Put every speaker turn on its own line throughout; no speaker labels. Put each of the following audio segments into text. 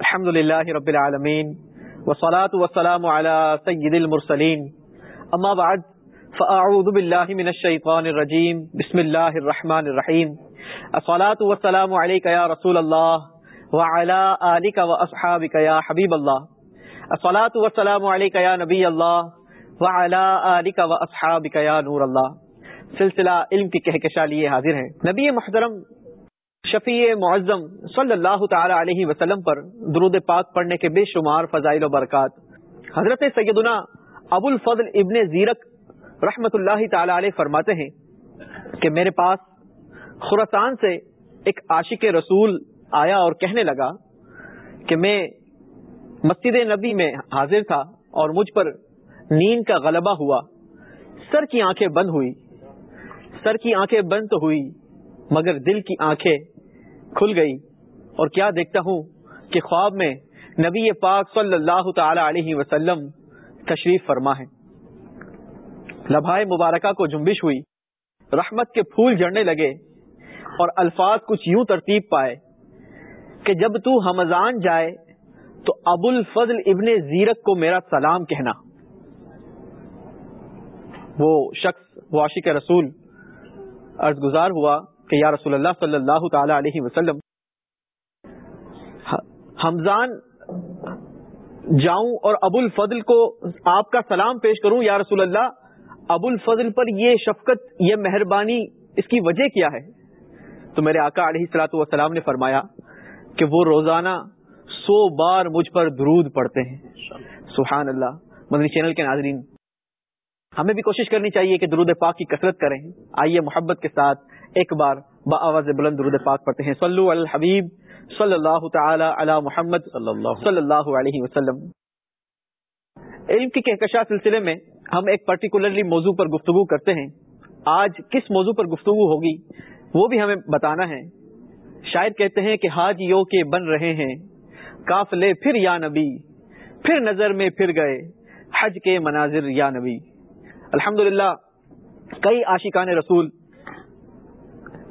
الحمد لله رب العالمين والصلاة والسلام على سيد المرسلين أما بعد فأعوذ بالله من الشيطان الرجيم بسم الله الرحمن الرحيم الصلاة والسلام عليك يا رسول الله وعلى آلك وأصحابك يا حبيب الله الصلاة والسلام عليك يا نبي الله وعلى آلك وأصحابك يا نور الله سلسلہ علم کی کہکشا لیے حاضر ہیں. نبی محترم شفیع معظم صلی اللہ تعالی علیہ وسلم پر درود پاک پڑھنے کے بے شمار فضائل و برکات۔ حضرت سیدنا ابو الفضل ابن زیرک رحمت اللہ تعالی علیہ فرماتے ہیں کہ میرے پاس خورسان سے ایک عاشق رسول آیا اور کہنے لگا کہ میں مسجد نبی میں حاضر تھا اور مجھ پر نیند کا غلبہ ہوا۔ سر کی آنکھیں بند ہوئی۔ سر کی آنکھیں بند تو ہوئی۔ مگر دل کی آنکھیں کھل گئی اور کیا دیکھتا ہوں کہ خواب میں نبی پاک صلی اللہ تعالی علیہ وسلم تشریف فرما ہے۔ لبھائے مبارکہ کو جنبش ہوئی، رحمت کے پھول جڑنے لگے اور الفاظ کچھ یوں ترتیب پائے کہ جب تو حمضان جائے تو ابو الفضل ابن زیرک کو میرا سلام کہنا۔ وہ شخص واشق رسول عرض گزار ہوا۔ کہ یا رسول اللہ صلی اللہ تعالی علیہ وسلم حمزان، جاؤں اور ابو الفضل کو آپ کا سلام پیش کروں، یا رسول اللہ، ابو الفضل پر یہ شفقت، یہ مہربانی اس کی وجہ کیا ہے؟ تو میرے آقا علیہ السلاۃ والسلام نے فرمایا کہ وہ روزانہ سو بار مجھ پر درود پڑھتے ہیں۔ سبحان اللہ۔ مدنی چینل کے ناظرین، ہمیں بھی کوشش کرنی چاہیے کہ درود پاک کی کثرت کریں۔ آئیے محبت کے ساتھ ایک بار با آواز بلند درود پاک پڑھتے ہیں. صلو علی الحبیب صلی اللہ تعالی علی محمد صلی اللہ علیہ وسلم. علم کی کہکشا سلسلے میں ہم ایک پرٹیکولرلی موضوع پر گفتگو کرتے ہیں. آج کس موضوع پر گفتگو ہوگی وہ بھی ہمیں بتانا ہے. شاید کہتے ہیں کہ حاج یو کے بن رہے ہیں. کافلے پھر یا نبی پھر نظر میں پھر گئے. حج کے مناظر یا نبی. الحمد کئی عاشقان رسول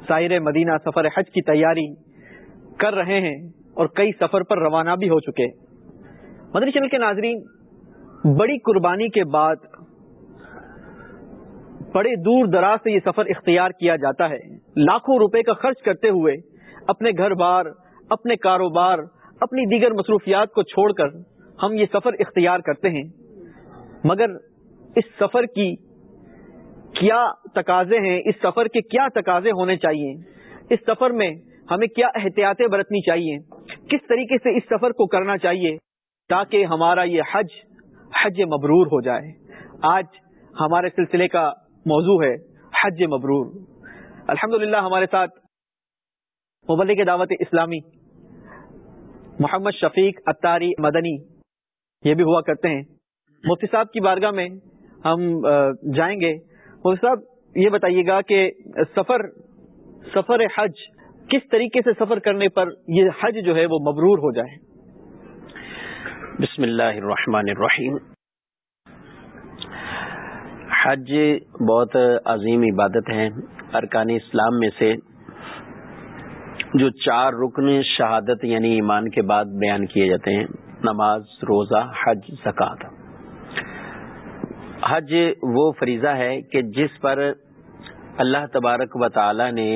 سائر مدینہ سفر حج کی تیاری کر رہے ہیں اور کئی سفر پر روانہ بھی ہو چکے۔ مدنی چینل کے ناظرین، بڑی قربانی کے بعد بڑے دور دراز سے یہ سفر اختیار کیا جاتا ہے۔ لاکھوں روپے کا خرچ کرتے ہوئے اپنے گھر بار، اپنے کاروبار، اپنی دیگر مصروفیات کو چھوڑ کر ہم یہ سفر اختیار کرتے ہیں۔ مگر اس سفر کی کیا تقاضے ہیں، اس سفر کے کیا تقاضے ہونے چاہیے؟ اس سفر میں ہمیں کیا احتیاطیں برتنی چاہیے؟ کس طریقے سے اس سفر کو کرنا چاہیے تاکہ ہمارا یہ حج حج مبرور ہو جائے؟ آج ہمارے سلسلے کا موضوع ہے حج مبرور۔ الحمد ہمارے ساتھ مبلک دعوت اسلامی محمد شفیق اتاری مدنی، یہ بھی ہوا کرتے ہیں۔ مفتی صاحب کی بارگاہ میں ہم جائیں گے۔ مفتی صاحب، یہ بتائیے گا کہ سفر سفر حج، کس طریقے سے سفر کرنے پر یہ حج جو ہے وہ مبرور ہو جائے؟
بسم اللہ الرحمن الرحیم۔ حج بہت عظیم عبادت ہے۔ ارکان اسلام میں سے جو چار رکن شہادت یعنی ایمان کے بعد بیان کیے جاتے ہیں، نماز، روزہ، حج زکات حج وہ فریضہ ہے کہ جس پر اللہ تبارک و تعالی نے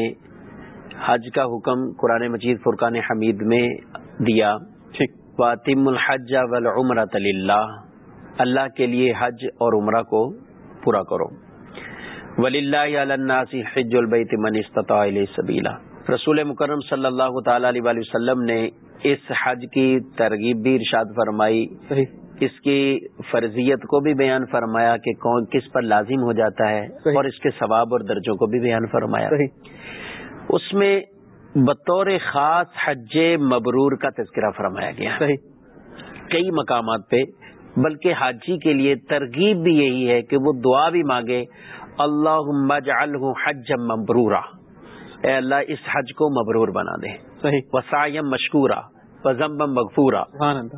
حج کا حکم قرآن مجید فرقان حمید میں دیا۔ واطم الحج والعمرۃ اللہ اللہ کے لیے حج اور عمرہ کو پورا کرو۔ ولی اللہ حج البیت من استطاع سبیلا رسول مکرم صلی اللہ تعالی علیہ وسلم نے اس حج کی ترغیب بھی ارشاد فرمائی۔ اس کی فرضیت کو بھی بیان فرمایا کہ کون کس پر لازم ہو جاتا ہے اور اس کے ثواب اور درجوں کو بھی بیان فرمایا. اس میں بطور خاص حج مبرور کا تذکرہ فرمایا گیا. کئی مقامات پہ بلکہ حاجی کے لیے ترغیب بھی یہی ہے کہ وہ دعا بھی مانگے اللہ حج مبرورہ اے اللہ اس حج کو مبرور بنا دے. وسائم مشکورہ وزم مغفورہ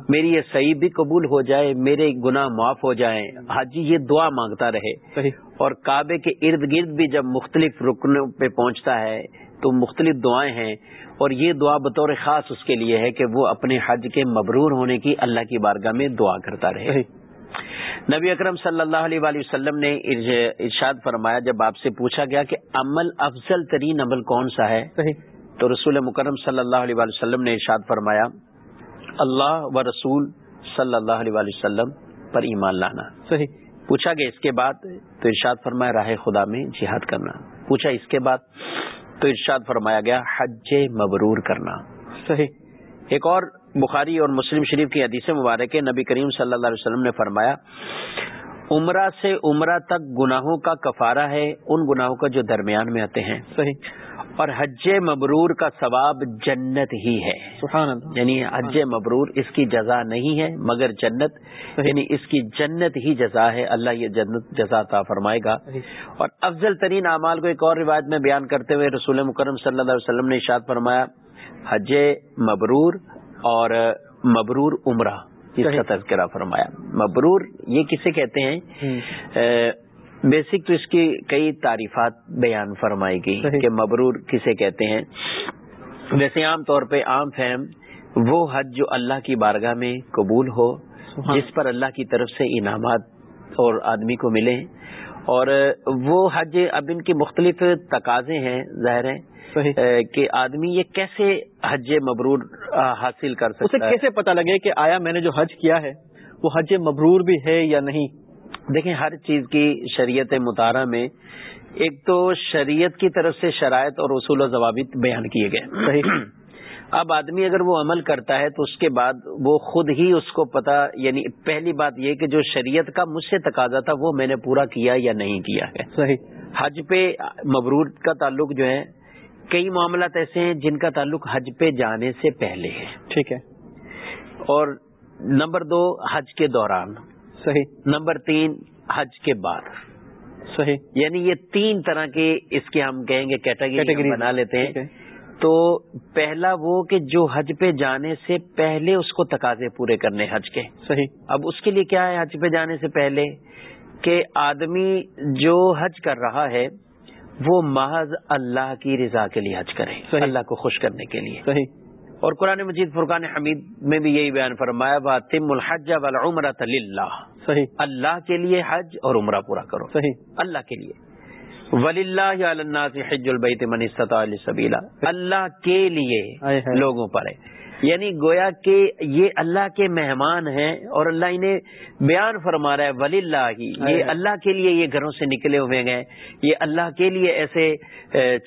میری یہ صحیح بھی قبول ہو جائے میرے گناہ معاف ہو جائیں۔ حاجی یہ دعا مانگتا رہے۔ اور کعبے کے ارد گرد بھی جب مختلف رکنوں پہ پہنچتا ہے تو مختلف دعائیں ہیں۔ اور یہ دعا بطور خاص اس کے لیے ہے کہ وہ اپنے حج کے مبرور ہونے کی اللہ کی بارگاہ میں دعا کرتا رہے۔ نبی اکرم صلی اللہ علیہ وآلہ وسلم نے ارشاد فرمایا جب آپ سے پوچھا گیا کہ عمل افضل ترین عمل کون سا ہے؟ تو رسول مکرم صلی اللہ علیہ وآلہ وسلم نے ارشاد فرمایا اللہ و رسول صلی اللہ علیہ وآلہ وسلم پر ایمان لانا۔ صحیح۔ پوچھا گیا اس کے بعد تو ارشاد فرمایا راہ خدا میں جہاد کرنا۔ پوچھا اس کے بعد تو ارشاد فرمایا گیا حج مبرور کرنا۔ صحیح۔ ایک اور بخاری اور مسلم شریف کی حدیث مبارک نبی کریم صلی اللہ علیہ وسلم نے فرمایا عمرہ سے عمرہ تک گناہوں کا کفارہ ہے ان گناہوں کا جو درمیان میں آتے ہیں۔ صحیح۔ اور حج مبرور کا ثواب جنت ہی ہے۔ سبحان اللہ۔ یعنی حج مبرور اس کی جزا نہیں ہے مگر جنت یعنی اس کی جنت ہی جزا ہے۔ اللہ یہ جنت جزا تا فرمائے گا۔ اور افضل ترین اعمال کو ایک اور روایت میں بیان کرتے ہوئے رسول مکرم صلی اللہ علیہ وسلم نے اشاد فرمایا حج مبرور اور مبرور عمرہ۔ اس کا تذکرہ فرمایا۔ مبرور یہ کسے کہتے ہیں؟ بیسک تو اس کی کئی تعریفات بیان فرمائی گئی کہ مبرور کسے کہتے ہیں؟ ویسے عام طور پہ عام فہم وہ حج جو اللہ کی بارگاہ میں قبول ہو جس پر اللہ کی طرف سے انعامات اور آدمی کو ملے اور وہ حج اب ان کے مختلف تقاضے ہیں ظاہر ہیں کہ آدمی یہ کیسے حج مبرور حاصل کر سکتا
ہے؟ کیسے پتا لگے کہ آیا میں نے جو حج کیا ہے وہ حج مبرور بھی ہے یا نہیں؟
دیکھیں ہر چیز کی شریعت مطالعہ میں ایک تو شریعت کی طرف سے شرائط اور اصول و ضوابط بیان کیے گئے۔ اب آدمی اگر وہ عمل کرتا ہے تو اس کے بعد وہ خود ہی اس کو پتا یعنی پہلی بات یہ کہ جو شریعت کا مجھ سے تقاضا تھا وہ میں نے پورا کیا یا نہیں کیا ہے۔ صحیح۔ حج پہ مبرور کا تعلق جو ہے کئی معاملات ایسے ہیں جن کا تعلق حج پہ جانے سے پہلے ہے۔
ٹھیک ہے۔
اور نمبر دو حج کے دوران۔ صحیح. نمبر تین حج کے بعد. صحیح. یعنی یہ تین طرح کے اس کے ہم کہیں گے کیٹیگری بنا لیتے ہیں. تو پہلا وہ کہ جو حج پہ جانے سے پہلے اس کو تقاضے پورے کرنے حج کے. صحیح. اب اس کے لیے کیا ہے حج پہ جانے سے پہلے؟ کہ آدمی جو حج کر رہا ہے وہ محض اللہ کی رضا کے لیے حج کرے. اللہ کو خوش کرنے کے لیے. صحیح. اور قرآن مجید فرقان حمید میں بھی یہی بیان فرمایا با تم الحج والعمرہ اللہ صحیح۔ اللہ کے لیے حج اور عمرہ پورا کرو۔ صحیح۔ اللہ کے لیے۔ ولی اللہ حج البیت من استطاع سبیلا اللہ کے لیے لوگوں پر ہے۔ یعنی گویا کہ یہ اللہ کے مہمان ہیں اور اللہ انہیں بیان فرما رہا ہے ولی اللہ یہ اللہ کے لیے یہ گھروں سے نکلے ہوئے گئے یہ اللہ کے لیے ایسے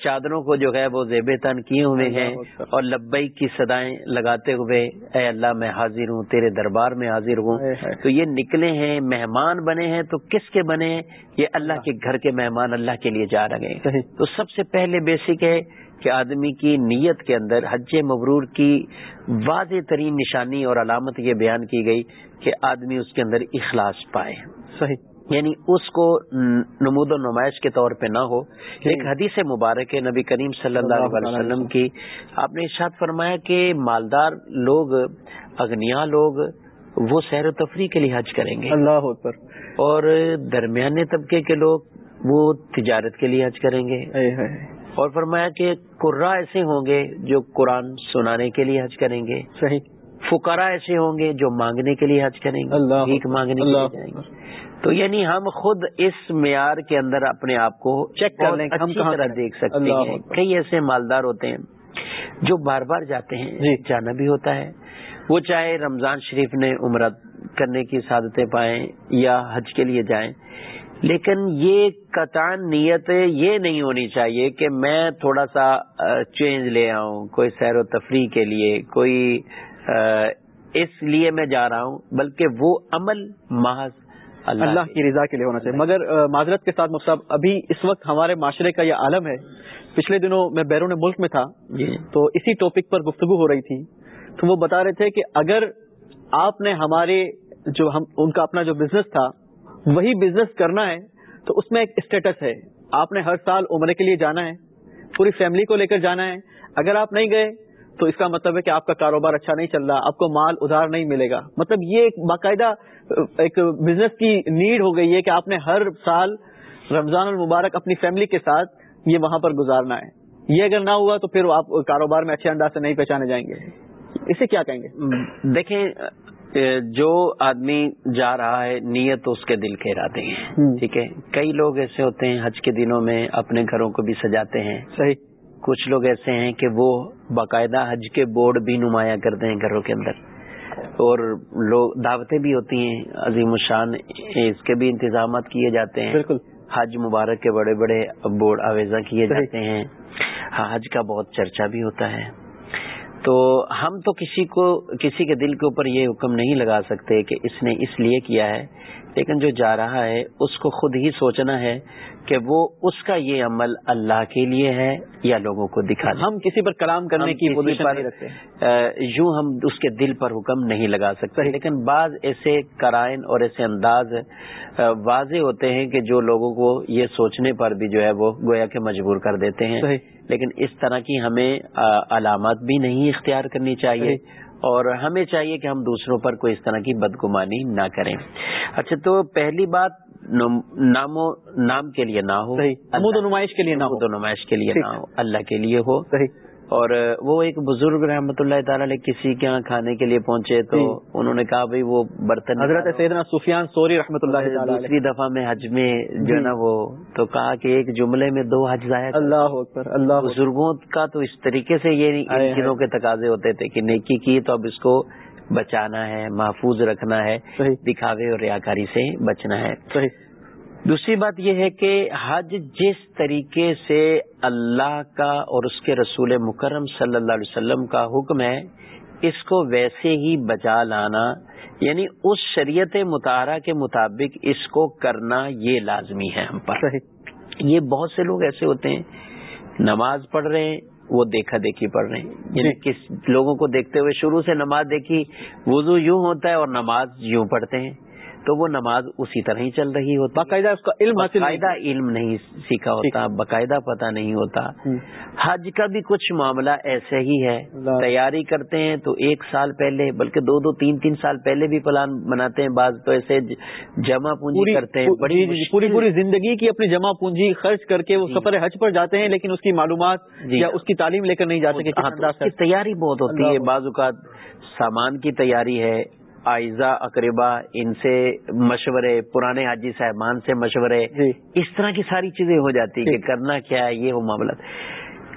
چادروں کو جو ہے وہ زیب تن کیے ہوئے ہیں۔ اور لبئی کی صدایں لگاتے ہوئے اے اللہ میں حاضر ہوں تیرے دربار میں حاضر ہوں۔ تو یہ نکلے ہیں مہمان بنے ہیں تو کس کے بنے؟ ہیں یہ اللہ کے گھر کے مہمان اللہ کے لیے جا رہے ہیں۔ تو سب سے پہلے بیسک ہے کہ آدمی کی نیت کے اندر حج مبرور کی واضح ترین نشانی اور علامت یہ بیان کی گئی کہ آدمی اس کے اندر اخلاص پائے۔ صحیح۔ یعنی اس کو نمود و نمائش کے طور پہ نہ ہو۔ ایک حدیث مبارک نبی کریم صلی اللہ علیہ وسلم کی۔ آپ نے ارشاد فرمایا کہ مالدار لوگ اگنیا لوگ وہ سیر و تفریح کے لیے حج کریں گے۔
اللہ
اور درمیانے طبقے کے لوگ وہ تجارت کے لیے حج کریں گے۔ اور فرمایا کہ قرا ایسے ہوں گے جو قرآن سنانے کے لیے حج کریں گے۔
صحیح۔
فکرا ایسے ہوں گے جو مانگنے کے لیے حج کریں گے
اللہ
مانگنے کے لیے جائیں گے۔ تو یعنی ہم خود اس معیار کے اندر اپنے آپ کو چیک کر لیں ہم طرح دیکھ سکتے ہیں۔ کئی ایسے مالدار ہوتے ہیں جو بار بار جاتے ہیں جی۔ جانا بھی ہوتا ہے۔ وہ چاہے رمضان شریف نے عمرت کرنے کی سعادتیں پائیں یا حج کے لیے جائیں لیکن یہ قطان نیت یہ نہیں ہونی چاہیے کہ میں تھوڑا سا چینج لے آؤں کوئی سیر و تفریح کے لیے کوئی اس لیے میں جا رہا ہوں بلکہ وہ عمل محض
اللہ, اللہ کی رضا کے لیے ہونا چاہیے۔ مگر معذرت کے ساتھ مصعب ابھی اس وقت ہمارے معاشرے کا یہ عالم ہے۔ پچھلے دنوں میں بیرون ملک میں تھا جی۔ تو اسی ٹاپک پر گفتگو ہو رہی تھی۔ تو وہ بتا رہے تھے کہ اگر آپ نے ہمارے جو ہم ان کا اپنا جو بزنس تھا وہی بزنس کرنا ہے، تو اس میں ایک اسٹیٹس ہے۔ آپ نے ہر سال عمرے کے لیے جانا ہے، پوری فیملی کو لے کر جانا ہے۔ اگر آپ نہیں گئے، تو اس کا مطلب ہے کہ آپ کا کاروبار اچھا نہیں چل رہا، آپ کو مال ادھار نہیں ملے گا۔ مطلب یہ ایک باقاعدہ، ایک بزنس کی نیڈ ہو گئی ہے کہ آپ نے ہر سال رمضان المبارک اپنی فیملی کے ساتھ یہ وہاں پر گزارنا ہے۔ یہ اگر نہ ہوا تو پھر آپ کاروبار میں اچھے انداز سے نہیں پہچانے جائیں گے۔ اسے کیا کہیں گے؟
دیکھیں جو آدمی جا رہا ہے نیت اس کے دل کے ارادے ہیں۔ ٹھیک ہے؟ کئی لوگ ایسے ہوتے ہیں حج کے دنوں میں اپنے گھروں کو بھی سجاتے ہیں۔
صحیح۔
کچھ لوگ ایسے ہیں کہ وہ باقاعدہ حج کے بورڈ بھی نمایاں کرتے ہیں گھروں کے اندر۔ اور لوگ دعوتیں بھی ہوتی ہیں۔ عظیم الشان اس کے بھی انتظامات کیے جاتے ہیں۔
بالکل۔
حج مبارک کے بڑے بڑے بورڈ آویزہ کیے جاتے ہیں۔ حج کا بہت چرچا بھی ہوتا ہے۔ تو ہم تو کسی کو کسی کے دل کے اوپر یہ حکم نہیں لگا سکتے کہ اس نے اس لیے کیا ہے لیکن جو جا رہا ہے اس کو خود ہی سوچنا ہے کہ وہ اس کا یہ عمل اللہ کے لیے ہے یا لوگوں کو دکھا
ہم کسی پر کلام کرنے کی
یوں ہم اس کے دل پر حکم نہیں لگا سکتے۔ لیکن بعض ایسے کرائن اور ایسے انداز واضح ہوتے ہیں کہ جو لوگوں کو یہ سوچنے پر بھی جو ہے وہ گویا کے مجبور کر دیتے ہیں۔ لیکن اس طرح کی ہمیں علامات بھی نہیں اختیار کرنی چاہیے اور ہمیں چاہیے کہ ہم دوسروں پر کوئی اس طرح کی بدگمانی نہ کریں۔ اچھا تو پہلی بات نام و نام کے لیے نہ ہو۔
نمائش کے لیے نہ
ہو۔ نمائش کے لیے نہ ہو۔ اللہ کے لیے ہو۔ اور وہ ایک بزرگ رحمۃ اللہ تعالی کسی کے یہاں کھانے کے لیے پہنچے تو جی۔ انہوں نے کہا بھائی وہ برتن
حضرت سیدنا سفیان سوری رحمۃ اللہ
دوسری دفعہ میں حج میں جو ہے نا وہ تو کہا کہ ایک جملے میں دو حج ضائع
اللہ اللہ
بزرگوں کا تو اس طریقے سے یہ چیزوں کے تقاضے ہوتے تھے کہ نیکی کی تو اب اس کو بچانا ہے محفوظ رکھنا ہے دکھاوے اور ریاکاری سے بچنا ہے۔ دوسری بات یہ ہے کہ حج جس طریقے سے اللہ کا اور اس کے رسول مکرم صلی اللہ علیہ وسلم کا حکم ہے اس کو ویسے ہی بچا لانا یعنی اس شریعت مطالعہ کے مطابق اس کو کرنا یہ لازمی ہے ہم پر۔ یہ بہت سے لوگ ایسے ہوتے ہیں نماز پڑھ رہے ہیں وہ دیکھا دیکھی پڑھ رہے ہیں۔ یعنی جی۔ کس لوگوں کو دیکھتے ہوئے شروع سے نماز دیکھی وضو یوں ہوتا ہے اور نماز یوں پڑھتے ہیں۔ تو وہ نماز اسی طرح ہی چل رہی ہوتی
باقاعدہ اس کا علم
باقاعدہ علم نہیں سیکھا ہوتا باقاعدہ پتہ نہیں ہوتا۔ حج کا بھی کچھ معاملہ ایسے ہی ہے۔ تیاری کرتے ہیں تو ایک سال پہلے بلکہ دو دو تین تین سال پہلے بھی پلان بناتے ہیں۔ بعض تو ایسے جمع پونجی کرتے ہیں
بڑی پوری پوری زندگی کی اپنی جمع پونجی خرچ کر کے وہ جی۔ سفر حج پر جاتے ہیں لیکن اس کی معلومات جی۔ یا اس کی تعلیم لے کر نہیں جاتے
ہاں، تیاری بہت ہوتی ہے۔ بعض اوقات سامان کی تیاری ہے آئزہ اقربا ان سے مشورے پرانے حاجی صاحبان سے مشورے جی۔ اس طرح کی ساری چیزیں ہو جاتی کہ کرنا کیا ہے یہ ہو معاملہ۔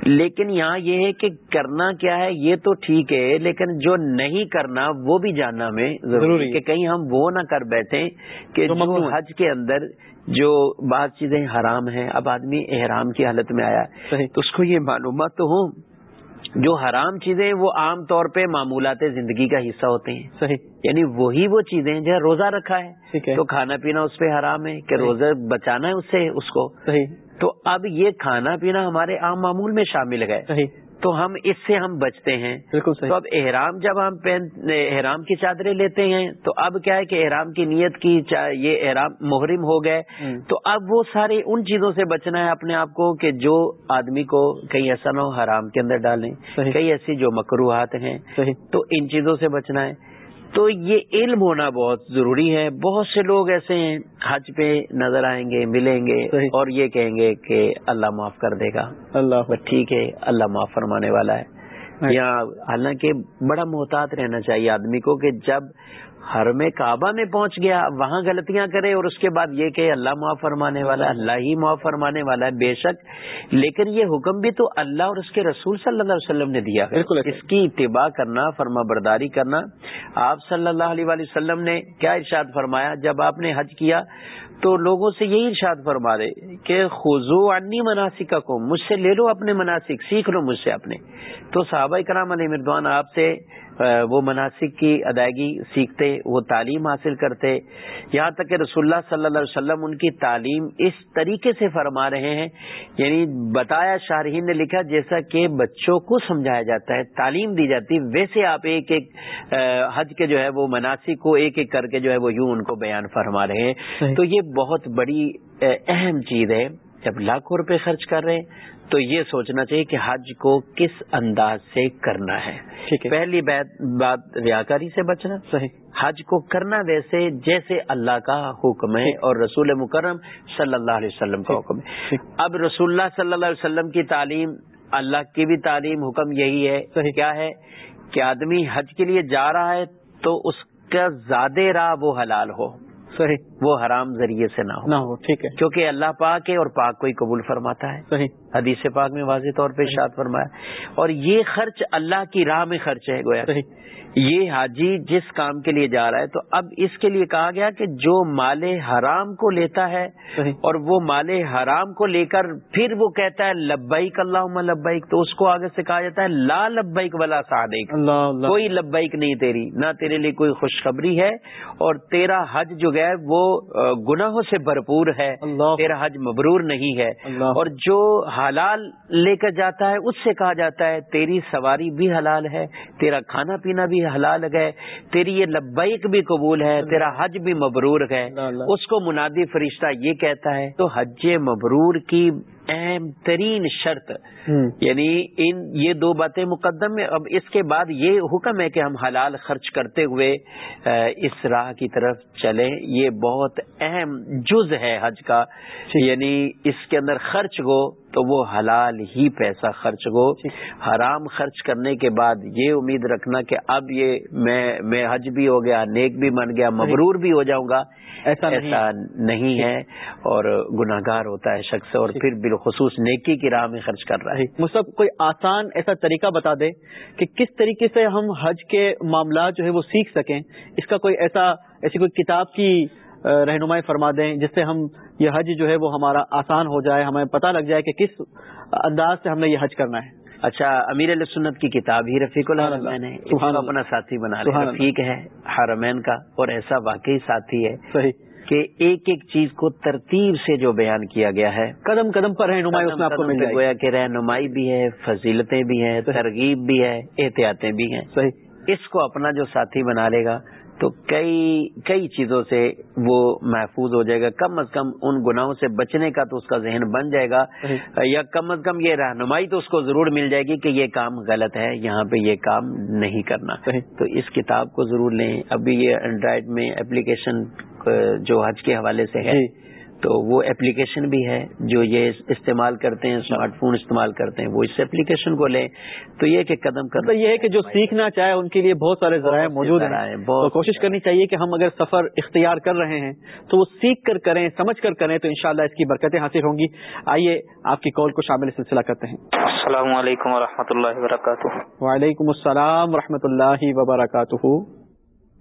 لیکن یہاں یہ ہے کہ کرنا کیا ہے یہ تو ٹھیک ہے لیکن جو نہیں کرنا وہ بھی جاننا میں ضروری کہ کہیں ہم وہ نہ کر بیٹھے کہ حج کے اندر جو بعض چیزیں حرام ہیں اب آدمی احرام کی حالت میں آیا تو اس کو یہ معلومات تو ہوں۔ جو حرام چیزیں وہ عام طور پہ معمولات زندگی کا حصہ ہوتے ہیں۔
صحیح۔
یعنی وہی وہ چیزیں جو روزہ رکھا ہے۔ تو کھانا پینا اس پہ حرام ہے کہ روزہ بچانا ہے اس سے اس کو۔
صحیح۔
تو اب یہ کھانا پینا ہمارے عام معمول میں شامل
صحیح۔
تو ہم اس سے ہم بچتے ہیں۔
بالکل
تو اب احرام جب ہم پہن احرام کی چادریں لیتے ہیں تو اب کیا ہے کہ احرام کی نیت کی یہ احرام محرم ہو گئے۔ تو اب وہ سارے ان چیزوں سے بچنا ہے اپنے آپ کو کہ جو آدمی کو کہیں ایسا نہ ہو حرام کے اندر ڈالیں کئی ایسی جو مکروہات ہیں۔ تو ان چیزوں سے بچنا ہے۔ تو یہ علم ہونا بہت ضروری ہے۔ بہت سے لوگ ایسے ہیں حج پہ نظر آئیں گے ملیں گے اور یہ کہیں گے کہ اللہ معاف کر دے گا۔
اللہ
ٹھیک ہے اللہ معاف فرمانے والا ہے۔ یا حالانکہ بڑا محتاط رہنا چاہیے آدمی کو کہ جب ہر میں کعبہ میں پہنچ گیا وہاں غلطیاں کرے اور اس کے بعد یہ کہ اللہ معاف فرمانے والا اللہ ہی معاف فرمانے والا ہے بے شک۔ لیکن یہ حکم بھی تو اللہ اور اس کے رسول صلی اللہ علیہ وسلم نے دیا
بالکل
اس کی اتباع کرنا فرما برداری کرنا۔ آپ صلی اللہ علیہ وسلم نے کیا ارشاد فرمایا؟ جب آپ نے حج کیا تو لوگوں سے یہی ارشاد فرما دے کہ خزو انی مناسب کو مجھ سے لے لو اپنے مناسب سیکھ لو مجھ سے اپنے۔ تو صحابہ کرام علیہ مردوان آپ سے وہ مناسب کی ادائیگی سیکھتے وہ تعلیم حاصل کرتے۔ یہاں تک کہ رسول اللہ صلی اللہ علیہ وسلم ان کی تعلیم اس طریقے سے فرما رہے ہیں یعنی بتایا شارحین نے لکھا جیسا کہ بچوں کو سمجھایا جاتا ہے تعلیم دی جاتی ویسے آپ ایک ایک حج کے جو ہے وہ مناسب کو ایک ایک کر کے جو ہے وہ یوں ان کو بیان فرما رہے ہیں۔ تو یہ بہت بڑی اہم چیز ہے جب لاکھوں روپے خرچ کر رہے ہیں تو یہ سوچنا چاہیے کہ حج کو کس انداز سے کرنا ہے۔ پہلی بات ریاکاری سے بچنا۔
صحیح۔
حج کو کرنا ویسے جیسے اللہ کا حکم ہے اور رسول مکرم صلی اللہ علیہ وسلم کا حکم ہے۔ اب رسول اللہ صلی اللہ علیہ وسلم کی تعلیم اللہ کی بھی تعلیم حکم یہی ہے۔ کیا ہے؟ کہ آدمی حج کے لیے جا رہا ہے تو اس کا زیادہ راہ وہ حلال ہو۔
صحیح.
وہ حرام ذریعے سے نہ ہو.
نہ ہو ٹھیک ہے.
کیونکہ اللہ پاک ہے اور پاک کوئی قبول فرماتا ہے.
صحیح.
حدیث پاک میں واضح طور پہ ارشاد فرمایا۔ اور یہ خرچ اللہ کی راہ میں خرچ ہے گویا۔ یہ حاجی جس کام کے لیے جا رہا ہے تو اب اس کے لیے کہا گیا کہ جو مال حرام کو لیتا ہے اور وہ مال حرام کو لے کر پھر وہ کہتا ہے لبیک اللہ لبیک تو اس کو آگے سے کہا جاتا ہے لا لبیک ولا صادق۔ کوئی لبیک نہیں تیری نہ تیرے لیے کوئی خوشخبری ہے۔ اور تیرا حج جو ہے وہ گناہوں سے بھرپور ہے۔ تیرا حج مبرور نہیں ہے۔ اور جو حلال لے کر جاتا ہے اس سے کہا جاتا ہے تیری سواری بھی حلال ہے تیرا کھانا پینا بھی حلال ہے تیری یہ لبیک بھی قبول ہے تیرا حج بھی مبرور ہے۔ اس کو منادی فرشتہ یہ کہتا ہے تو حج مبرور کی اہم ترین شرط۔ یعنی ان یہ دو باتیں مقدم میں اب اس کے بعد یہ حکم ہے کہ ہم حلال خرچ کرتے ہوئے اس راہ کی طرف چلیں۔ یہ بہت اہم جز ہے حج کا۔ یعنی اس کے اندر خرچ ہو تو وہ حلال ہی پیسہ خرچ ہو حرام خرچ کرنے کے بعد یہ امید رکھنا کہ اب یہ میں میں حج بھی ہو گیا نیک بھی بن گیا مبرور بھی ہو جاؤں گا۔
ایسا
ایسا نہیں ہے۔ اور گناہگار ہوتا ہے شخص اور پھر بالخصوص نیکی کی راہ میں خرچ کر رہا ہے۔
مصحف کوئی آسان ایسا طریقہ بتا دے کہ کس طریقے سے ہم حج کے معاملات جو ہے وہ سیکھ سکیں؟ اس کا کوئی ایسا ایسی کوئی کتاب کی رہنمائی فرما دیں جس سے ہم یہ حج جو ہے وہ ہمارا آسان ہو جائے ہمیں پتہ لگ جائے کہ کس انداز سے ہم نے یہ حج کرنا ہے۔
اچھا امیر علیہ سنت کی کتاب ہی رفیق الحرمین ہے۔ اس کو
اللہ۔
اپنا ساتھی بنا۔ رفیق ہے حرمین کا اور ایسا واقعی ساتھی ہے۔
صحیح۔
کہ ایک ایک چیز کو ترتیب سے جو بیان کیا گیا ہے
قدم قدم پر رہنمائی اس میں آپ کو مل
گویا کہ رہنمائی بھی ہے فضیلتیں بھی ہیں ترغیب بھی ہے احتیاطیں بھی ہیں۔
صحیح۔
اس کو اپنا جو ساتھی بنا لے گا تو کئی کئی چیزوں سے وہ محفوظ ہو جائے گا۔ کم از کم ان گناہوں سے بچنے کا تو اس کا ذہن بن جائے گا یا کم از کم یہ رہنمائی تو اس کو ضرور مل جائے گی کہ یہ کام غلط ہے یہاں پہ یہ کام نہیں کرنا۔ تو اس کتاب کو ضرور لیں۔ ابھی یہ اینڈرائڈ میں اپلیکیشن جو حج کے حوالے سے ہے
جی۔
تو وہ اپلیکیشن بھی ہے جو یہ استعمال کرتے ہیں اسمارٹ فون استعمال کرتے ہیں وہ اس اپلیکیشن کو لیں۔ تو یہ کہ قدم قدم
مطلب یہ ہے کہ جو سیکھنا چاہے ان کے لیے بہت سارے ذرائع موجود ہیں۔ تو کوشش کرنی چاہیے کہ ہم اگر سفر اختیار کر رہے ہیں تو وہ سیکھ کر کریں سمجھ کر کریں تو انشاءاللہ اس کی برکتیں حاصل ہوں گی۔ آئیے آپ کی کال کو شامل سلسلہ کرتے ہیں۔
السلام علیکم ورحمۃ اللہ وبرکاتہ۔
وعلیکم السلام ورحمۃ اللہ وبرکاتہ۔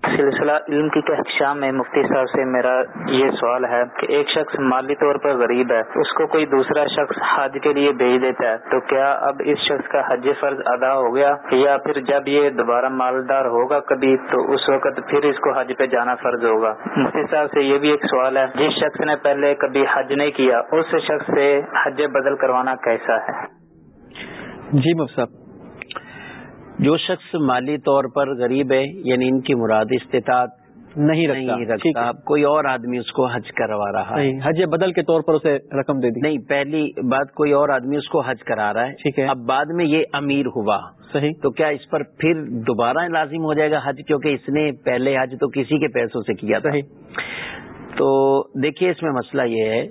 سلسلہ علم کی کہکشاں میں مفتی صاحب سے میرا یہ سوال ہے کہ ایک شخص مالی طور پر غریب ہے، اس کو کوئی دوسرا شخص حج کے لیے بھیج دیتا ہے، تو کیا اب اس شخص کا حج فرض ادا ہو گیا؟ یا پھر جب یہ دوبارہ مالدار ہوگا کبھی، تو اس وقت پھر اس کو حج پہ جانا فرض ہوگا؟ مفتی صاحب سے یہ بھی ایک سوال ہے، جس شخص نے پہلے کبھی حج نہیں کیا، اس شخص سے حج بدل کروانا کیسا ہے؟
جی مف صاحب
جو شخص مالی طور پر غریب ہے یعنی ان کی مراد استطاعت
نہیں رکھتا۔
کوئی اور آدمی اس کو حج کروا رہا ہے۔
حج بدل کے طور پر اسے رقم دے دی۔
نہیں پہلی بات کوئی اور آدمی اس کو حج کرا رہا ہے۔
ٹھیک ہے۔
اب بعد میں یہ امیر ہوا۔
صحیح۔
تو کیا اس پر پھر دوبارہ لازم ہو جائے گا حج؟ کیونکہ اس نے پہلے حج تو کسی کے پیسوں سے کیا تھا۔ تو دیکھیے اس میں مسئلہ یہ ہے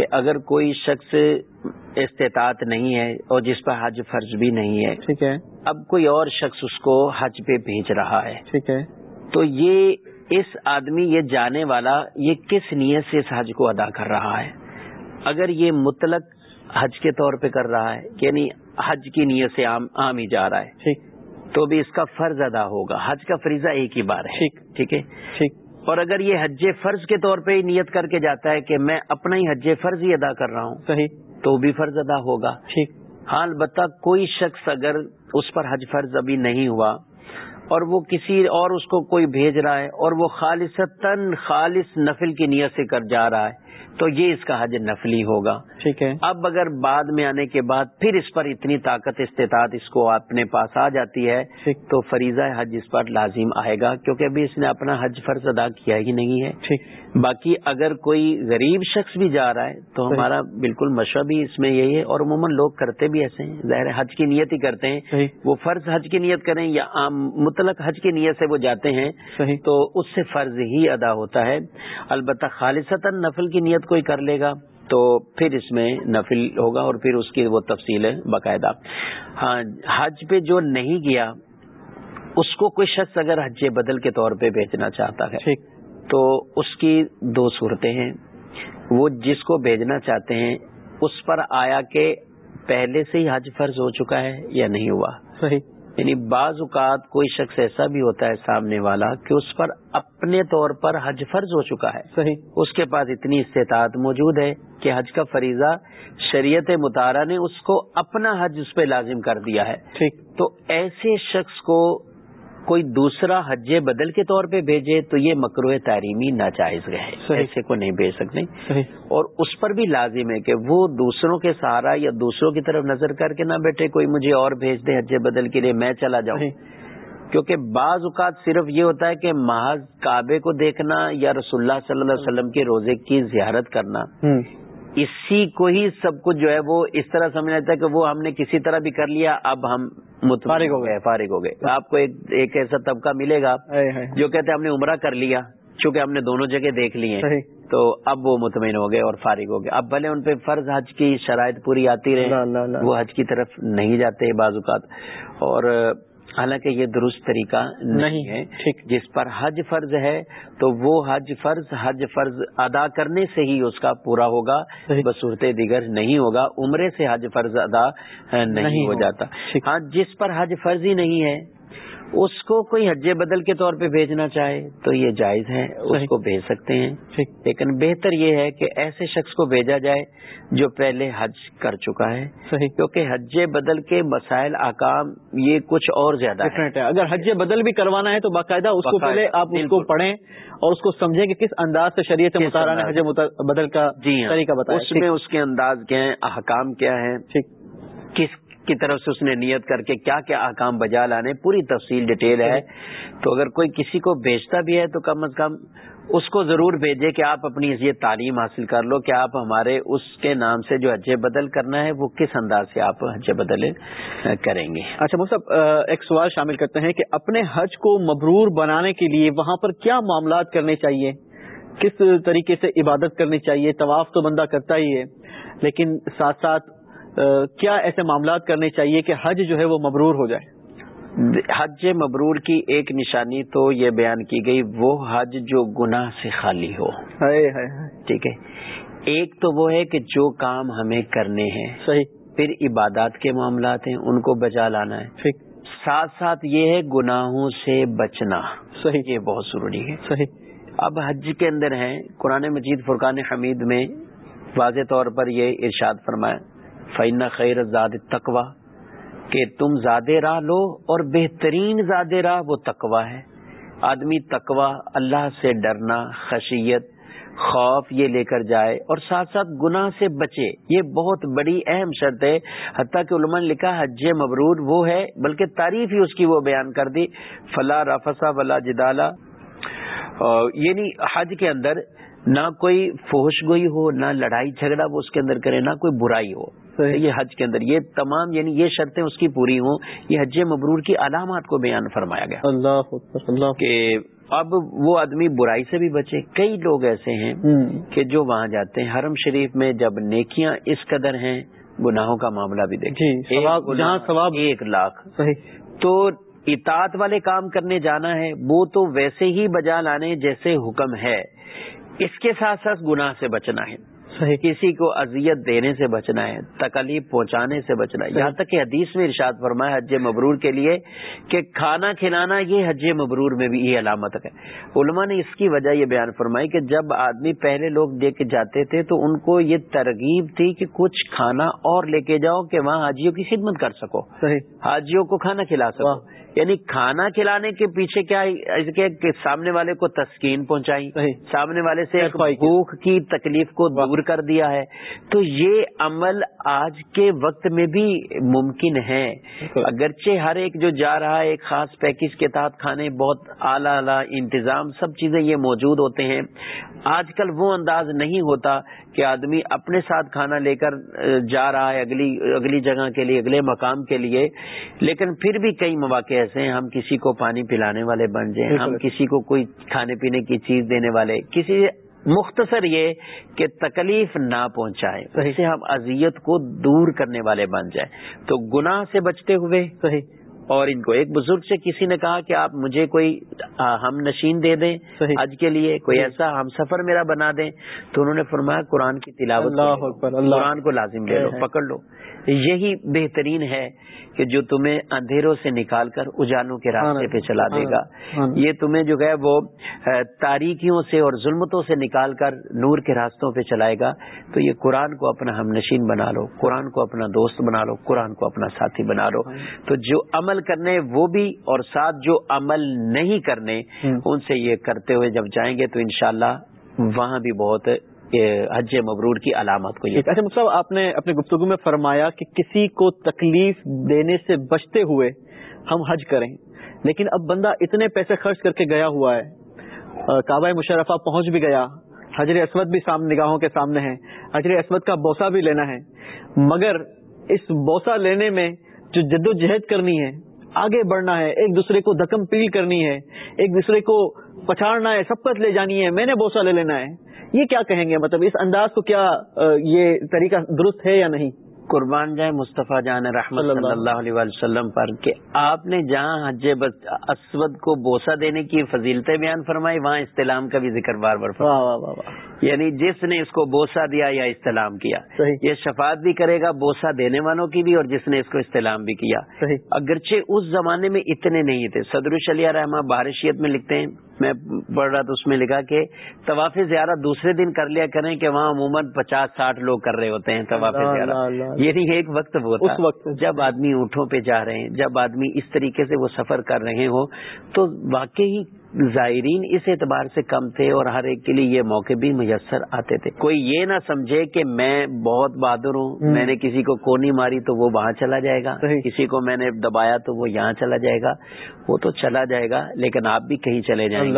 کہ اگر کوئی شخص استطاعت نہیں ہے اور جس پر حج فرض بھی نہیں ہے
ٹھیک ہے۔
اب کوئی اور شخص اس کو حج پہ بھیج رہا ہے۔
ٹھیک ہے۔
تو یہ اس آدمی یہ جانے والا یہ کس نیت سے اس حج کو ادا کر رہا ہے؟ اگر یہ مطلق حج کے طور پہ کر رہا ہے یعنی حج کی نیت سے عام عام ہی جا رہا ہے
ٹھیک۔
تو بھی اس کا فرض ادا ہوگا۔ حج کا فریضہ ایک ہی بار ہے۔
ٹھیک۔
ٹھیک ہے؟ اور اگر یہ حج فرض کے طور پہ ہی نیت کر کے جاتا ہے کہ میں اپنا ہی حج فرض ہی ادا کر رہا ہوں
صحیح۔
تو بھی فرض ادا ہوگا۔
ٹھیک۔
ہاں البتہ کوئی شخص اگر اس پر حج فرض ابھی نہیں ہوا اور وہ کسی اور اس کو کوئی بھیج رہا ہے اور وہ خالص خالص نفل کی نیت سے کر جا رہا ہے تو یہ اس کا حج نفلی ہوگا۔
ٹھیک ہے۔
اب اگر بعد میں آنے کے بعد پھر اس پر اتنی طاقت استطاعت اس کو اپنے پاس آ جاتی ہے تو فریضہ حج اس پر لازم آئے گا کیونکہ ابھی اس نے اپنا حج فرض ادا کیا ہی نہیں ہے۔
ٹھیک۔
باقی اگر کوئی غریب شخص بھی جا رہا ہے تو. ہمارا بالکل مشورہ بھی اس میں یہی ہے اور عموماً لوگ کرتے بھی ایسے ہیں ظاہر حج کی نیت ہی کرتے ہیں۔ وہ فرض حج کی نیت کریں یا عام مطلق حج کی نیت سے وہ جاتے ہیں تو اس سے فرض ہی ادا ہوتا ہے۔ البتہ خالصتا نفل کی نیت کوئی کر لے گا تو پھر اس میں نفل ہوگا اور پھر اس کی وہ تفصیل ہے باقاعدہ۔ ہاں حج پہ جو نہیں گیا اس کو کوئی شخص اگر حج بدل کے طور پہ بھیجنا چاہتا ہے تو اس کی دو صورتیں ہیں۔ وہ جس کو بھیجنا چاہتے ہیں اس پر آیا کہ پہلے سے ہی حج فرض ہو چکا ہے یا نہیں ہوا۔
صحیح۔
یعنی بعض اوقات کوئی شخص ایسا بھی ہوتا ہے سامنے والا کہ اس پر اپنے طور پر حج فرض ہو چکا ہے۔
صحیح۔
اس کے پاس اتنی استطاعت موجود ہے کہ حج کا فریضہ شریعت مطالعہ نے اس کو اپنا حج اس پہ لازم کر دیا ہے۔
ٹھیک۔
تو ایسے شخص کو کوئی دوسرا حج بدل کے طور پہ بھیجے تو یہ مکرو تعلیمی ناجائز ہے۔ ایسے کو نہیں بھیج سکتے۔ اور اس پر بھی لازم ہے کہ وہ دوسروں کے سہارا یا دوسروں کی طرف نظر کر کے نہ بیٹھے کوئی مجھے اور بھیج دے حج بدل کے لیے میں چلا جاؤں۔ کیونکہ بعض اوقات صرف یہ ہوتا ہے کہ محض کعبے کو دیکھنا یا رسول اللہ صلی اللہ علیہ وسلم کے روزے کی زیارت کرنا اسی کو ہی سب کچھ جو ہے وہ اس طرح سمجھ لیتا ہے کہ وہ ہم نے کسی طرح بھی کر لیا اب ہم
فارغ ہو گئے۔
فارغ ہو گئے۔ آپ کو ایک ایک ایسا طبقہ ملے گا جو کہتے ہیں ہم نے عمرہ کر لیا چونکہ ہم نے دونوں جگہ دیکھ لی ہیں۔ تو اب وہ مطمئن ہو گئے اور فارغ ہو گئے۔ اب بھلے ان پہ فرض حج کی شرائط پوری آتی رہے وہ حج کی طرف نہیں جاتے بعض اوقات۔ اور حالانکہ یہ درست طریقہ نہیں ہے۔ جس پر حج فرض ہے تو وہ حج فرض حج فرض ادا کرنے سے ہی اس کا پورا ہوگا۔ بصورت دیگر نہیں ہوگا عمرے سے حج فرض ادا نہیں ہو جاتا۔ ہاں جس پر حج فرض ہی نہیں ہے اس کو کوئی حج بدل کے طور پہ بھیجنا چاہے تو یہ جائز ہے اس کو بھیج سکتے ہیں۔ لیکن بہتر یہ ہے کہ ایسے شخص کو بھیجا جائے جو پہلے حج کر چکا ہے۔
صحیح۔
کیونکہ حج بدل کے مسائل آکام یہ کچھ اور زیادہ
ہے۔ اگر حج بدل بھی کروانا ہے تو باقاعدہ اس کو پہلے آپ اس کو پڑھیں اور اس کو سمجھیں کہ کس انداز سے شریعت مطالعہ نے حج بدل کا
جی ہاں۔
طریقہ بتایا۔
اس میں اس کے انداز کیا ہیں احکام کیا ہیں؟ کی طرف سے اس نے نیت کر کے کیا کیا احکام بجا لانے، پوری تفصیل ڈیٹیل ہے۔ تو اگر کوئی کسی کو بیچتا بھی ہے تو کم از کم اس کو ضرور بھیجے کہ آپ اپنی یہ تعلیم حاصل کر لو کہ آپ ہمارے اس کے نام سے جو حج بدل کرنا ہے، وہ کس انداز سے آپ حج بدل کریں گے۔
اچھا مصحف ایک سوال شامل کرتے ہیں کہ اپنے حج کو مبرور بنانے کے لیے وہاں پر کیا معاملات کرنے چاہیے؟ کس طریقے سے عبادت کرنی چاہیے؟ طواف تو بندہ کرتا ہی ہے، لیکن ساتھ ساتھ کیا ایسے معاملات کرنے چاہیے کہ حج جو ہے وہ مبرور ہو جائے؟
حج مبرور کی ایک نشانی تو یہ بیان کی گئی وہ حج جو گناہ سے خالی ہو۔ ٹھیک ہے۔ ایک تو وہ ہے کہ جو کام ہمیں کرنے ہیں
صحیح۔
پھر عبادات کے معاملات ہیں ان کو بچا لانا ہے۔ ساتھ ساتھ یہ ہے گناہوں سے بچنا
صحیح۔
یہ بہت ضروری ہے۔
صحیح۔
اب حج کے اندر ہیں قرآن مجید فرقان حمید میں واضح طور پر یہ ارشاد فرمایا فینا خیر زاد تقوا کہ تم زیادہ راہ لو اور بہترین زیادہ راہ وہ تقوا ہے۔ آدمی تقوا اللہ سے ڈرنا، خشیت، خوف یہ لے کر جائے اور ساتھ ساتھ گناہ سے بچے، یہ بہت بڑی اہم شرط ہے۔ حتیٰ کہ علماء نے لکھا، حج مبرور وہ ہے، بلکہ تعریف ہی اس کی وہ بیان کر دی۔ فلا رافسا ولا جدالا یعنی حج کے اندر نہ کوئی فوش گوئی ہو، نہ لڑائی جھگڑا وہ اس کے اندر کرے، نہ کوئی برائی ہو۔ یہ حج کے اندر۔ یہ تمام یعنی یہ شرطیں اس کی پوری ہوں۔ یہ حج مبرور کی علامات کو بیان فرمایا گیا۔
اللہ اللہ
کہ اب وہ آدمی برائی سے بھی بچے۔ کئی لوگ ایسے ہیں کہ جو وہاں جاتے ہیں۔ حرم شریف میں جب نیکیاں اس قدر ہیں گناہوں کا معاملہ بھی دیکھیں۔
جی، جہاں ثواب۔
ایک لاکھ۔
صحیح۔
تو اطاعت والے کام کرنے جانا ہے وہ تو ویسے ہی بجا لانے جیسے حکم ہے۔ اس کے ساتھ ساتھ گناہ سے بچنا ہے۔ کسی کو اذیت دینے سے بچنا ہے تکلیف پہنچانے سے بچنا ہے۔ یہاں تک کہ حدیث میں ارشاد فرمایا حج مبرور کے لیے کہ کھانا کھلانا یہ حج مبرور میں بھی یہ علامت ہے۔ علماء نے اس کی وجہ یہ بیان فرمائی کہ جب آدمی پہلے لوگ دے کے جاتے تھے تو ان کو یہ ترغیب تھی کہ کچھ کھانا اور لے کے جاؤ کہ وہاں حاجیوں کی خدمت کر سکو۔ حاجیوں کو کھانا کھلا سکو۔ یعنی کھانا کھلانے کے پیچھے کیا کہ سامنے والے کو تسکین پہنچائی؟ سامنے والے سے بھوک کی تکلیف کو دور کر دیا ہے۔ تو یہ عمل آج کے وقت میں بھی ممکن ہے۔ اگرچہ ہر ایک جو جا رہا ہے ایک خاص پیکج کے تحت کھانے بہت اعلیٰ اعلیٰ انتظام سب چیزیں یہ موجود ہوتے ہیں۔ آج کل وہ انداز نہیں ہوتا کہ آدمی اپنے ساتھ کھانا لے کر جا رہا ہے اگلی اگلی جگہ کے لیے اگلے مقام کے لیے لیکن پھر بھی کئی مواقع ایسے ہیں ہم کسی کو پانی پلانے والے بن جائیں ہم کسی کو کوئی کھانے پینے کی چیز دینے والے کسی مختصر یہ کہ تکلیف نہ پہنچائے صحیح. سے ہم اذیت کو دور کرنے والے بن جائیں۔ تو گناہ سے بچتے ہوئے صحیح. اور ان کو ایک بزرگ سے کسی نے کہا کہ آپ مجھے کوئی ہم نشین دے دیں حج کے لیے کوئی ایسا ہم سفر میرا بنا دیں۔ تو انہوں نے فرمایا قرآن کی تلاوت قرآن کو لازم لے لو پکڑ لو۔ یہی بہترین ہے کہ جو تمہیں اندھیروں سے نکال کر اجالوں کے راستے پہ چلا دے گا۔ یہ تمہیں جو ہے وہ تاریکیوں سے اور ظلمتوں سے نکال کر نور کے راستوں پہ چلائے گا۔ تو یہ قرآن کو اپنا ہم نشین بنا لو قرآن کو اپنا دوست بنا لو قرآن کو اپنا ساتھی بنا لو۔ تو جو عمل کرنے وہ بھی اور ساتھ جو عمل نہیں کرنے ان سے یہ کرتے ہوئے جب جائیں گے تو انشاءاللہ وہاں بھی بہت حج مبرور کی علامت کو یہ
اچھا مطلب آپ نے اپنے گفتگو میں فرمایا کہ کسی کو تکلیف دینے سے بچتے ہوئے ہم حج کریں۔ لیکن اب بندہ اتنے پیسے خرچ کر کے گیا ہوا ہے کعبہ مشرفہ پہنچ بھی گیا حجر اسود بھی سامنے نگاہوں کے سامنے ہے حجر اسود کا بوسا بھی لینا ہے۔ مگر اس بوسا لینے میں جو جد و جہد کرنی ہے آگے بڑھنا ہے ایک دوسرے کو دکم پیل کرنی ہے ایک دوسرے کو پچھاڑنا ہے سبقت لے جانی ہے میں نے بوسا لے لینا ہے۔ یہ کیا کہیں گے؟ مطلب اس انداز کو کیا یہ طریقہ درست ہے یا نہیں؟
قربان جائے مصطفیٰ جان رحمت صلی اللہ علیہ وسلم پر کہ آپ نے جہاں حج اسود کو بوسا دینے کی فضیلتیں بیان فرمائی وہاں استعلام کا بھی ذکر بار بار یعنی جس نے اس کو بوسا دیا یا استعلام کیا یہ شفاعت بھی کرے گا بوسا دینے والوں کی بھی اور جس نے اس کو استعلام بھی کیا۔ اگرچہ اس زمانے میں اتنے نہیں تھے صدر شلیہ رحمہ بارشیت میں لکھتے ہیں میں پڑھ رہا تو اس میں لکھا کہ طواف زیارہ دوسرے دن کر لیا کریں کہ وہاں عموماً پچاس ساٹھ لوگ کر رہے ہوتے ہیں طواف زیارہ۔ یہ نہیں ایک وقت وہ تھا۔ وقت۔ جب آدمی اونٹوں پہ جا رہے ہیں جب آدمی اس طریقے سے وہ سفر کر رہے ہو تو واقعی زائرین اس اعتبار سے کم تھے اور ہر ایک کے لیے یہ موقع بھی میسر آتے تھے۔ کوئی یہ نہ سمجھے کہ میں بہت بہادر ہوں میں نے کسی کو کونی ماری تو وہ وہاں چلا جائے گا کسی کو میں نے دبایا تو وہ یہاں چلا جائے گا۔ وہ تو چلا جائے گا لیکن آپ بھی کہیں چلے جائیں گے۔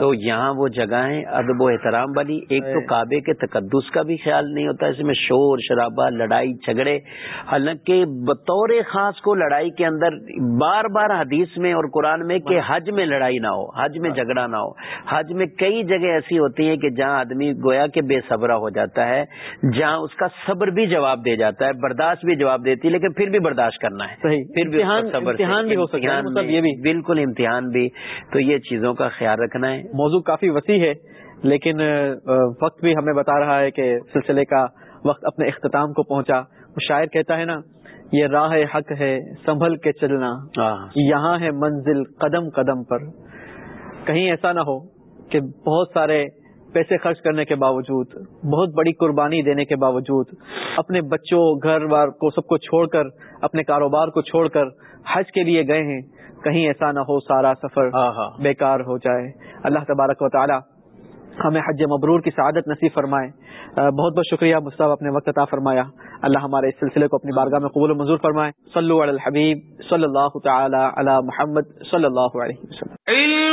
تو یہاں وہ جگہیں ادب و احترام والی ایک تو کعبے کے تقدس کا بھی خیال نہیں ہوتا اس میں شور شرابہ لڑائی جھگڑے حالانکہ بطور خاص کو لڑائی کے اندر بار بار حدیث میں اور قرآن میں کہ حج میں لڑائی نہ ہو حج میں جھگڑا نہ ہو۔ حج میں کئی جگہ ایسی ہوتی ہیں کہ جہاں آدمی گویا کے بے صبرا ہو جاتا ہے جہاں اس کا صبر بھی جواب دے جاتا ہے برداشت بھی جواب دیتی ہے لیکن پھر بھی برداشت کرنا ہے۔ پھر بھی امتحان بھی ہو سکتا ہے مطلب یہ بھی۔ بالکل امتحان بھی تو یہ چیزوں کا خیال رکھنا ہے۔
موضوع کافی وسیع ہے لیکن وقت بھی ہمیں بتا رہا ہے کہ سلسلے کا وقت اپنے اختتام کو پہنچا۔ شاعر کہتا ہے نا یہ راہ حق ہے سنبھل کے چلنا۔ یہاں ہے منزل قدم قدم پر۔ کہیں ایسا نہ ہو کہ بہت سارے پیسے خرچ کرنے کے باوجود بہت بڑی قربانی دینے کے باوجود اپنے بچوں گھر بار کو سب کو چھوڑ کر اپنے کاروبار کو چھوڑ کر حج کے لیے گئے ہیں کہیں ایسا نہ ہو سارا سفر بیکار ہو جائے۔ اللہ تبارک و تعالی ہمیں حج مبرور کی سعادت نصیب فرمائے۔ بہت بہت شکریہ مصطف اپنے وقت عطا فرمایا۔ اللہ ہمارے اس سلسلے کو اپنی بارگاہ میں قبول و منظور فرمائے۔ صلو علی الحبیب صلی اللہ تعالی علی محمد صلی اللہ علیہ وسلم۔